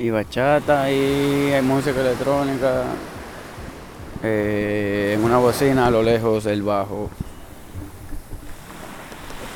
y bachata y hay música electrónica. Eh, en una bocina a lo lejos el bajo.